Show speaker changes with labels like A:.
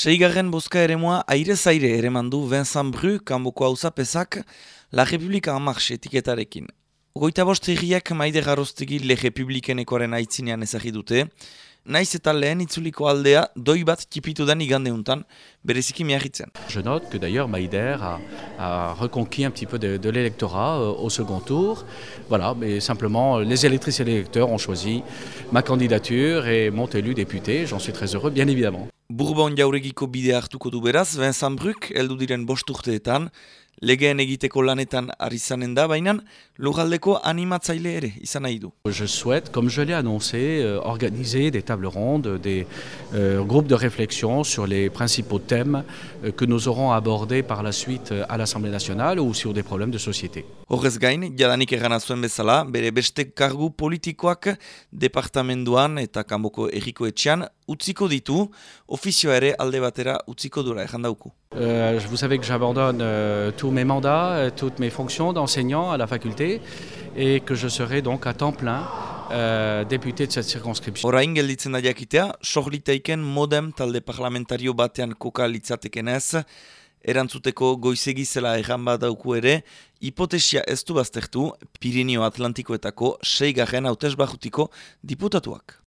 A: Seigarren boska EREMOA, aire eremandu ere mandu Vincent Bru kanboko auzapezak La Republika Amarx etiketarekin. Ogoita bost egiak maide garroztegi Le Republikenekoaren aitzinean ezagi dute, naiz eta lehen itzuliko aldea doi bat tipitu den igandeuntan, bereziki miagitzen.
B: Je note que d'ailleurs Maïder a, a, reconquis un petit peu de, de l'électorat euh, au second tour. Voilà, mais simplement les électrices et les électeurs ont choisi ma candidature et m'ont élu député. J'en suis très heureux, bien évidemment.
A: Bourbon jauregiko bide hartuko du beraz, Vincent Bruk, eldu diren bosturteetan, legeen egiteko lanetan ari zanen da, baina lugaldeko animatzaile ere izan nahi du.
B: Je souhaite, comme je l'ai annoncé, euh, organiser des tables rondes, des euh, groupes de réflexion sur les principaux thèmes euh, que nous aurons abordé par la suite à l'Assemblée Nationale ou sur des problèmes de société.
A: Horrez gain, jadanik egana zuen bezala, bere beste kargu politikoak departamentuan eta kanboko erriko etxean utziko ditu, ofizioa ere alde batera utziko dura ejan dauku.
B: Euh, vous savez que j'abandonne euh, tous mes mandats, euh, toutes mes fonctions d'enseignant à la faculté et que je serai donc à temps plein euh, député de cette circonscription.
A: Orain gelditzen da jakitea, sorlitaiken modem talde parlamentario batean koka litzatekenez, erantzuteko goizegi zela erran badauku ere, hipotesia ez du baztertu Pirineo Atlantikoetako seigarren hautesbajutiko diputatuak.